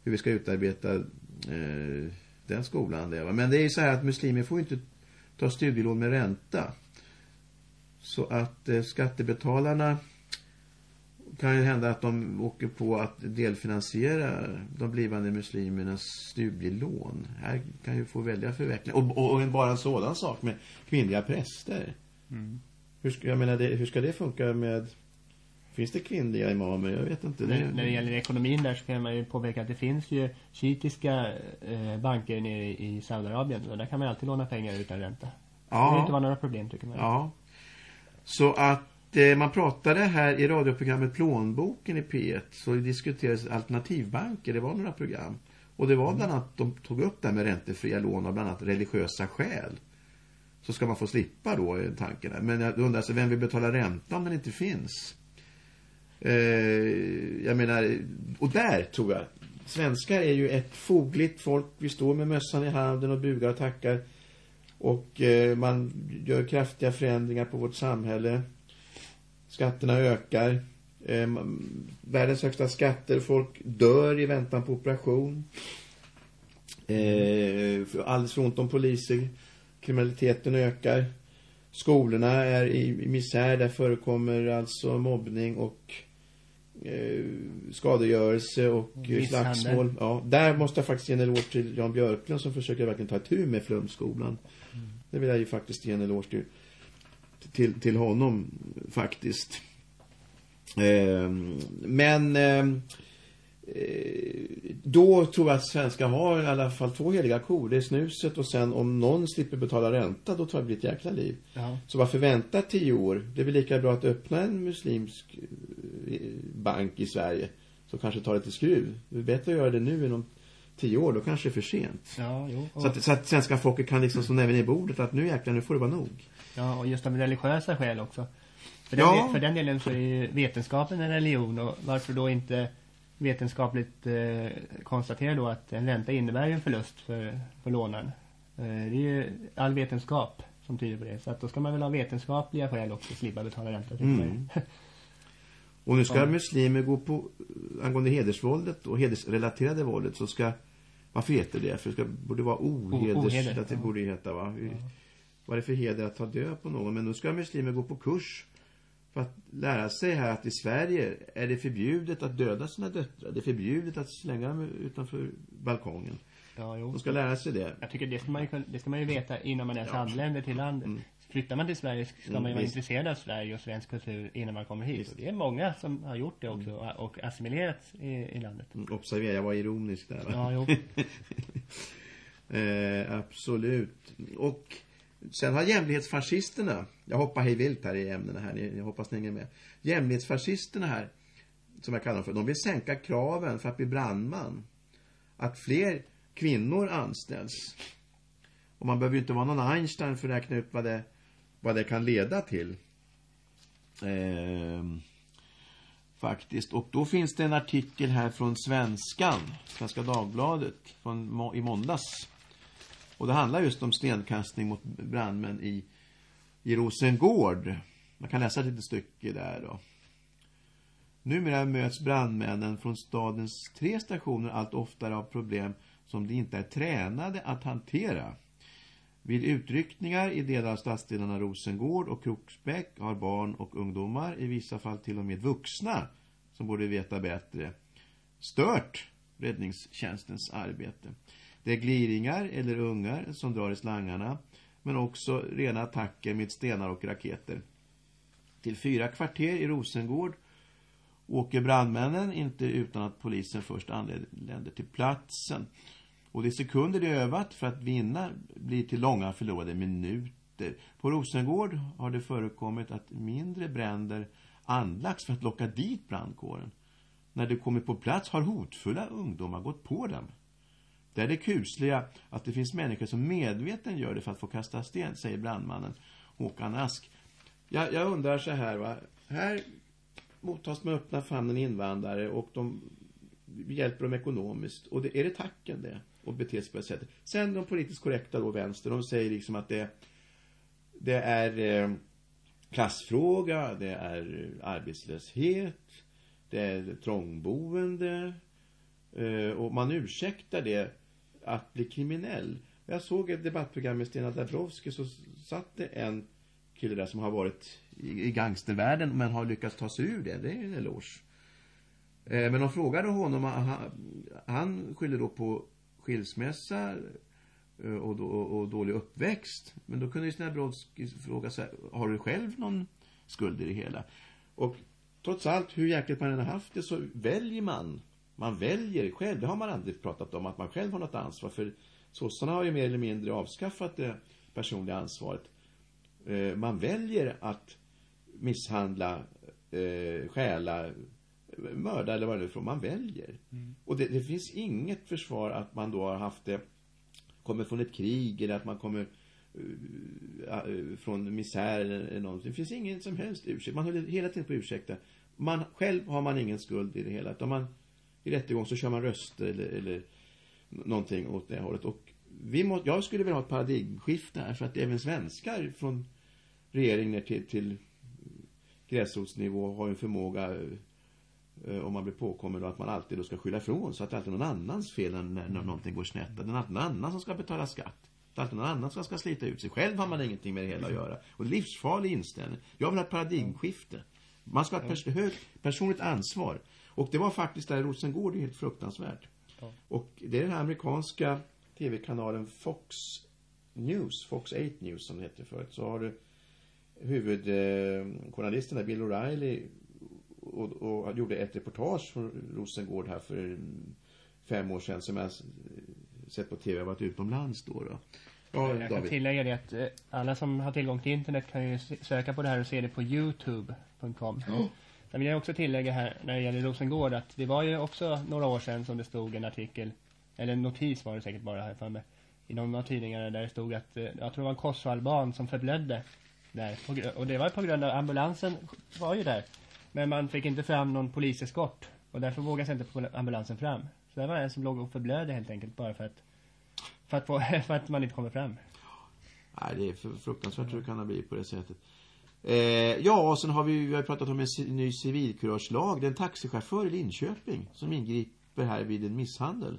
[SPEAKER 1] hur vi ska utarbeta eh, den skolan. Där. Men det är ju så här att muslimer får inte ta studielån med ränta. Så att eh, skattebetalarna kan ju hända att de åker på att delfinansiera de blivande muslimernas studielån. Här kan ju få väldiga förvecklingar. Och, och, och, bara en sådan sak med kvinnliga präster. Mm. Hur, ska, jag menar, det, hur ska det funka med... Finns det kvinnliga imamer? Jag vet inte.
[SPEAKER 2] Det... När det gäller ekonomin där så kan man ju påpeka att det finns ju shiitiska eh, banker nere i Saudiarabien. Och där kan man alltid låna pengar utan ränta. Ja. Det inte vara några problem tycker man.
[SPEAKER 1] Ja. Så att Eh, man pratade här i radioprogrammet Plånboken i P1 så diskuterades alternativbanker, det var några program. Och det var bland annat, de tog upp det här med räntefria lån av bland annat religiösa skäl. Så ska man få slippa då eh, tanken där. Men jag undrar alltså, vem vill betala ränta om den inte finns? Eh, jag menar, och där tror jag, svenskar är ju ett fogligt folk. Vi står med mössan i handen och bugar och tackar. Och eh, man gör kraftiga förändringar på vårt samhälle. Skatterna ökar. Eh, världens högsta skatter. Folk dör i väntan på operation. Eh, alldeles för ont om poliser. Kriminaliteten ökar. Skolorna är i, i misär. Där förekommer alltså mobbning och eh, skadegörelse och Misshandel. slagsmål. Ja, där måste jag faktiskt ge en eloge till Jan Björklund som försöker verkligen ta tur med flumskolan. Mm. Det vill jag ju faktiskt ge en eloge till till, till honom faktiskt. Eh, men eh, då tror jag att svenskar har i alla fall två heliga kor. Det är snuset och sen om någon slipper betala ränta då jag det ett jäkla liv. Ja. Så varför vänta tio år? Det är väl lika bra att öppna en muslimsk eh, bank i Sverige. Så kanske tar lite skruv. Det är bättre att göra det nu än om tio år. Då kanske det är för sent.
[SPEAKER 2] Ja, jo.
[SPEAKER 1] Så, att, så att svenska folket kan liksom som även i bordet att nu jäklar, nu får det vara nog.
[SPEAKER 2] Ja, och just av religiösa skäl också. För den, ja. för den delen så är ju vetenskapen en religion och varför då inte vetenskapligt eh, konstatera då att en ränta innebär en förlust för, för lånaren. Eh, det är ju all vetenskap som tyder på det. Så att då ska man väl ha vetenskapliga skäl också slippa betala ränta. Mm. <laughs>
[SPEAKER 1] och nu ska ja. muslimer gå på angående hedersvåldet och hedersrelaterade våldet så ska varför heter det? För det ska, borde vara ohedersrelaterat, ja. borde heta va? Ja vad det för heder att ta död på någon. Men nu ska muslimer gå på kurs för att lära sig här att i Sverige är det förbjudet att döda sina döttrar. Det är förbjudet att slänga dem utanför balkongen.
[SPEAKER 2] Ja, jo.
[SPEAKER 1] De ska lära sig det.
[SPEAKER 2] Jag tycker det ska man ju, det ska man ju veta innan man ens ja. anländer till landet. Mm. Flyttar man till Sverige ska mm, man ju vara visst. intresserad av Sverige och svensk kultur innan man kommer hit. Och det är många som har gjort det också mm. och assimilerats i, i landet.
[SPEAKER 1] Mm, observera, jag var ironisk där va?
[SPEAKER 2] Ja, jo. <laughs>
[SPEAKER 1] eh, absolut. Och sen har jämlighetsfascisterna, jag hoppar hej vilt här i ämnena här, jag hoppas ni hänger med. Jämlighetsfascisterna här, som jag kallar dem för, de vill sänka kraven för att bli brandman. Att fler kvinnor anställs. Och man behöver ju inte vara någon Einstein för att räkna ut vad det, vad det kan leda till. Ehm, faktiskt. Och då finns det en artikel här från Svenskan, Svenska Dagbladet, från i måndags. Och det handlar just om stenkastning mot brandmän i, i Rosengård. Man kan läsa ett litet stycke där då. Numera möts brandmännen från stadens tre stationer allt oftare av problem som de inte är tränade att hantera. Vid utryckningar i delar av stadsdelarna Rosengård och Kroksbäck har barn och ungdomar, i vissa fall till och med vuxna, som borde veta bättre, stört räddningstjänstens arbete. Det är gliringar eller ungar som drar i slangarna, men också rena attacker med stenar och raketer. Till fyra kvarter i Rosengård åker brandmännen inte utan att polisen först anländer till platsen. Och de sekunder de övat för att vinna blir till långa förlorade minuter. På Rosengård har det förekommit att mindre bränder anlagts för att locka dit brandkåren. När de kommit på plats har hotfulla ungdomar gått på dem. Det är det kusliga att det finns människor som medveten gör det för att få kasta sten, säger brandmannen Håkan Ask. Jag, jag undrar så här va. Här mottas med öppna famnen invandrare och de hjälper dem ekonomiskt. Och det, är det tacken det? Och bete sig på det sättet. Sen de politiskt korrekta då, vänster, de säger liksom att det, det är eh, klassfråga, det är arbetslöshet, det är trångboende. Eh, och man ursäktar det att bli kriminell. Jag såg ett debattprogram med Stina Dabrowski så satt det en kille där som har varit i, gangstervärlden men har lyckats ta sig ur det. Det är en eloge. Eh, men de frågade honom, han, skyller då på skilsmässa eh, och, och, dålig uppväxt. Men då kunde ju Stina Brodsky fråga sig, har du själv någon skuld i det hela? Och trots allt, hur jäkligt man än har haft det så väljer man. Man väljer själv. Det har man aldrig pratat om, att man själv har något ansvar. För sossarna har ju mer eller mindre avskaffat det personliga ansvaret. Eh, man väljer att misshandla, eh, stjäla, mörda eller vad det är för man väljer. Mm. Och det, det, finns inget försvar att man då har haft det, kommer från ett krig eller att man kommer uh, från misär eller någonting. Det finns ingen som helst ursäkt. Man håller hela tiden på ursäkta. Man, själv har man ingen skuld i det hela. Utan man, i rättegång så kör man röster eller, eller någonting åt det hållet. Och vi må, jag skulle vilja ha ett paradigmskifte här för att även svenskar från regeringen till, till gräsrotsnivå har en förmåga eh, om man blir påkommen och att man alltid då ska skylla ifrån så att det är alltid någon annans fel när, när någonting går snett. Det är alltid någon annan som ska betala skatt. Det är alltid någon annan som ska slita ut sig. Själv har man ingenting med det hela att göra. Och det är livsfarlig inställning. Jag vill ha ett paradigmskifte. Man ska ha ett pers högt personligt ansvar. Och det var faktiskt där i Rosengård, det är helt fruktansvärt. Och det är den här amerikanska tv-kanalen Fox News, Fox 8 News som det hette förut. Så har du huvudjournalisten där, Bill O'Reilly och, och gjorde ett reportage från Rosengård här för fem år sedan som jag sett på tv. Jag varit utomlands då. då.
[SPEAKER 2] Ja, jag kan tillägga det att eh, alla som har tillgång till internet kan ju söka på det här och se det på youtube.com. Oh. Sen vill jag också tillägga här när det gäller Rosengård att det var ju också några år sedan som det stod en artikel, eller en notis var det säkert bara här för mig, i någon av tidningarna där det stod att, eh, jag tror det var en kosovalban som förblödde där. Och det var på grund av ambulansen var ju där. Men man fick inte fram någon poliseskort. Och därför vågade sig inte ambulansen fram. Så det var en som låg och förblödde helt enkelt bara för att, för att, få, <laughs> för att man inte kommer fram.
[SPEAKER 1] Nej, det är fruktansvärt hur det kan ha blivit på det sättet. Eh, ja, och sen har vi, vi har pratat om en ny civilkuragelag. Det är en taxichaufför i Linköping som ingriper här vid en misshandel.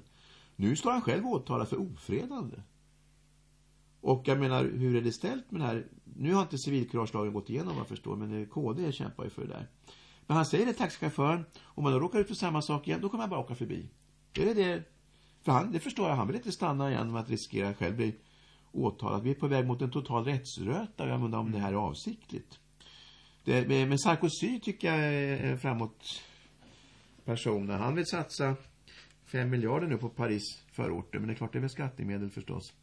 [SPEAKER 1] Nu står han själv åtalad för ofredande. Och jag menar, hur är det ställt med det här? Nu har inte civilkuragelagen gått igenom vad jag förstår, men eh, KD kämpar ju för det där. Men han säger det taxichauffören, om man då råkar ut för samma sak igen, då kommer man bara åka förbi. Är det det? För han, det förstår jag, han vill inte stanna igen med att riskera att själv bli åtalat. Vi är på väg mot en total rättsröta, jag undrar om det här är avsiktligt. Det, men Sarkozy tycker jag är framåt personen. Han vill satsa 5 miljarder nu på Paris förorter. Men det är klart det är väl skattemedel förstås.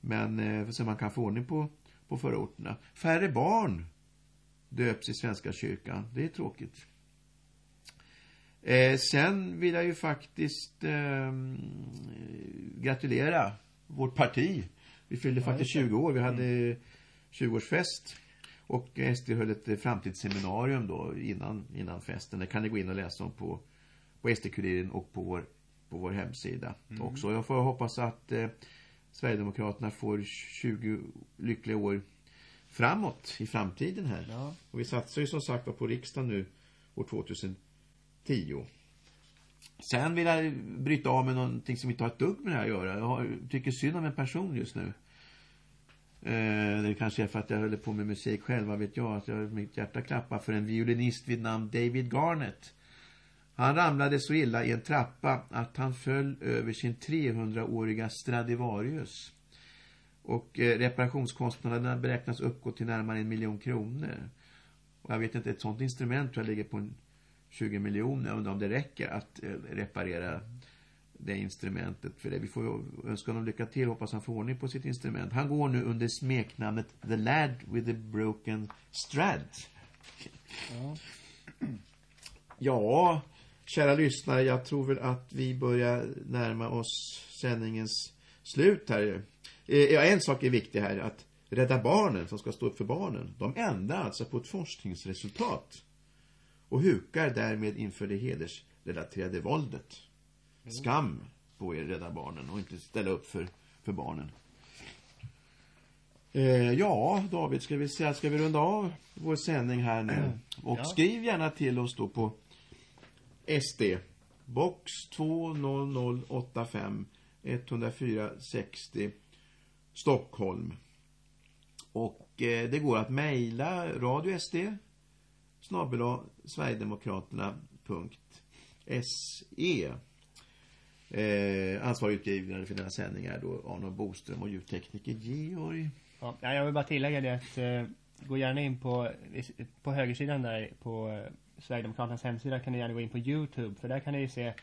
[SPEAKER 1] Men eh, så man kan få ordning på, på förorterna. Färre barn döps i Svenska kyrkan. Det är tråkigt. Eh, sen vill jag ju faktiskt eh, gratulera vårt parti. Vi fyllde faktiskt 20 år. Vi hade 20-årsfest. Och SD höll ett framtidsseminarium då innan, innan festen. Det kan ni gå in och läsa om på, på SD-kuriren och på vår, på vår hemsida mm. också. Jag får hoppas att eh, Sverigedemokraterna får 20 lyckliga år framåt i framtiden här. Ja. Och vi satsar ju som sagt på riksdagen nu år 2010. Sen vill jag bryta av med någonting som inte har ett dugg med det här att göra. Jag har, tycker synd om en person just nu. Eh, det kanske är för att jag håller på med musik själv, vad vet jag. Att jag, mitt hjärta klappar för en violinist vid namn David Garnett. Han ramlade så illa i en trappa att han föll över sin 300-åriga Stradivarius. Och eh, reparationskostnaderna beräknas uppgå till närmare en miljon kronor. Och jag vet inte, ett sånt instrument tror jag ligger på en 20 miljoner. Undrar om det räcker att eh, reparera det instrumentet för det. Vi får önska honom lycka till. Hoppas han får ordning på sitt instrument. Han går nu under smeknamnet The Lad with the Broken Strad. Ja. ja, kära lyssnare. Jag tror väl att vi börjar närma oss sändningens slut här. Eh, ja, en sak är viktig här. Att Rädda Barnen, som ska stå upp för barnen, de ändrar alltså på ett forskningsresultat och hukar därmed inför det hedersrelaterade våldet. Skam på er Rädda Barnen och inte ställa upp för, för barnen. Eh, ja, David, ska vi säga, ska vi runda av vår sändning här nu? <clears throat> Och ja. skriv gärna till oss då på SD box 20085 104 60 Stockholm. Och eh, det går att mejla Radio SD snabbela Sverigedemokraterna.se eh, Ansvarig utgivare för denna sändning är då Arno Boström och ljudtekniker Georg.
[SPEAKER 2] Ja, jag vill bara tillägga det att eh, gå gärna in på, på högersidan där på eh, Sverigedemokraternas hemsida kan ni gärna gå in på Youtube för där kan ni se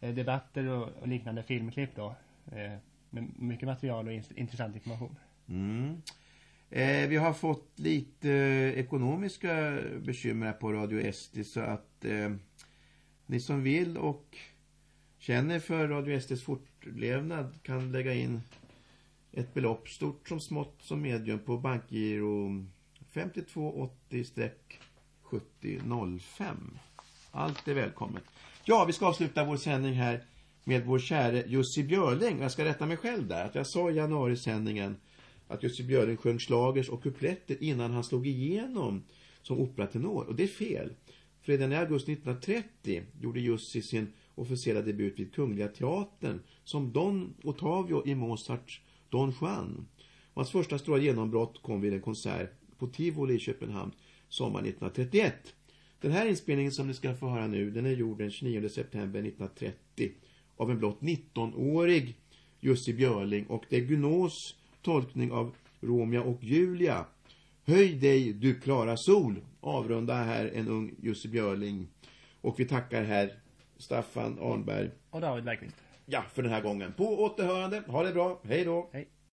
[SPEAKER 2] eh, debatter och, och, liknande filmklipp då. Eh, med mycket material och in, intressant information.
[SPEAKER 1] Mm. Eh, vi har fått lite eh, ekonomiska bekymmer på Radio SD så att eh, ni som vill och känner för Radio SDs fortlevnad kan lägga in ett belopp stort som smått som medium på bankgiro 5280-7005. Allt är välkommet. Ja, vi ska avsluta vår sändning här med vår käre Jussi Björling. Jag ska rätta mig själv där. Att jag sa i januari-sändningen att Jussi Björling sjöng slagers och kupletter innan han slog igenom som operatenor. Och det är fel. För redan i augusti 1930 gjorde Jussi sin officiella debut vid Kungliga Teatern som Don Ottavio i Mozarts Don Juan. Och hans första stora genombrott kom vid en konsert på Tivoli i Köpenhamn sommaren 1931. Den här inspelningen som ni ska få höra nu, den är gjord den 29 september 1930 av en blott 19-årig Jussi Björling och det är Gunås tolkning av Romeo och Julia. Höj dig du klara sol. Avrunda här en ung Jussi Björling. Och vi tackar här Staffan Arnberg.
[SPEAKER 2] Och David Bergqvist.
[SPEAKER 1] Ja, för den här gången. På återhörande. Ha det bra. Hej då.
[SPEAKER 2] Hej.